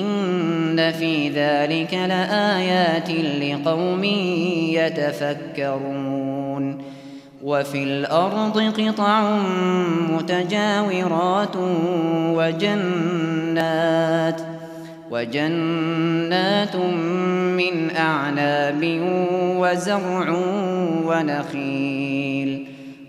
إن في ذلك لآيات لقوم يتفكرون وفي الأرض قطع متجاورات وجنات وجنات من أعناب وزرع ونخيل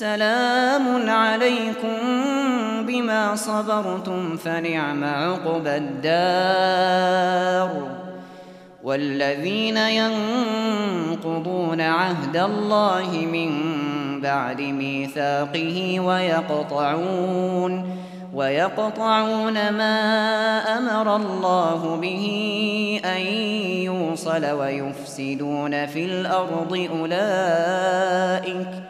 سلام عليكم بما صبرتم فنعم عقبى الدار. والذين ينقضون عهد الله من بعد ميثاقه ويقطعون ويقطعون ما أمر الله به أن يوصل ويفسدون في الأرض أولئك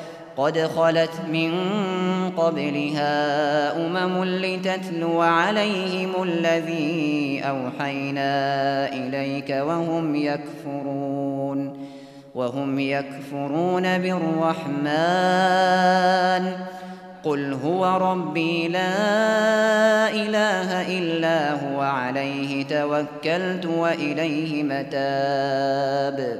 قد خلت من قبلها أمم لتتلو عليهم الذي أوحينا إليك وهم يكفرون وهم يكفرون بالرحمن. قل هو ربي لا إله إلا هو عليه توكلت وإليه متاب.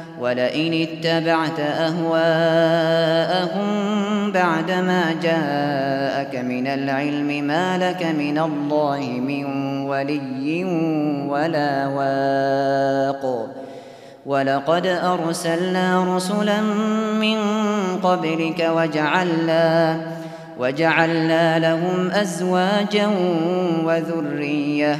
ولئن اتبعت أهواءهم بعدما جاءك من العلم ما لك من الله من ولي ولا واق. ولقد أرسلنا رسلا من قبلك وجعلنا وجعلنا لهم أزواجا وذرية.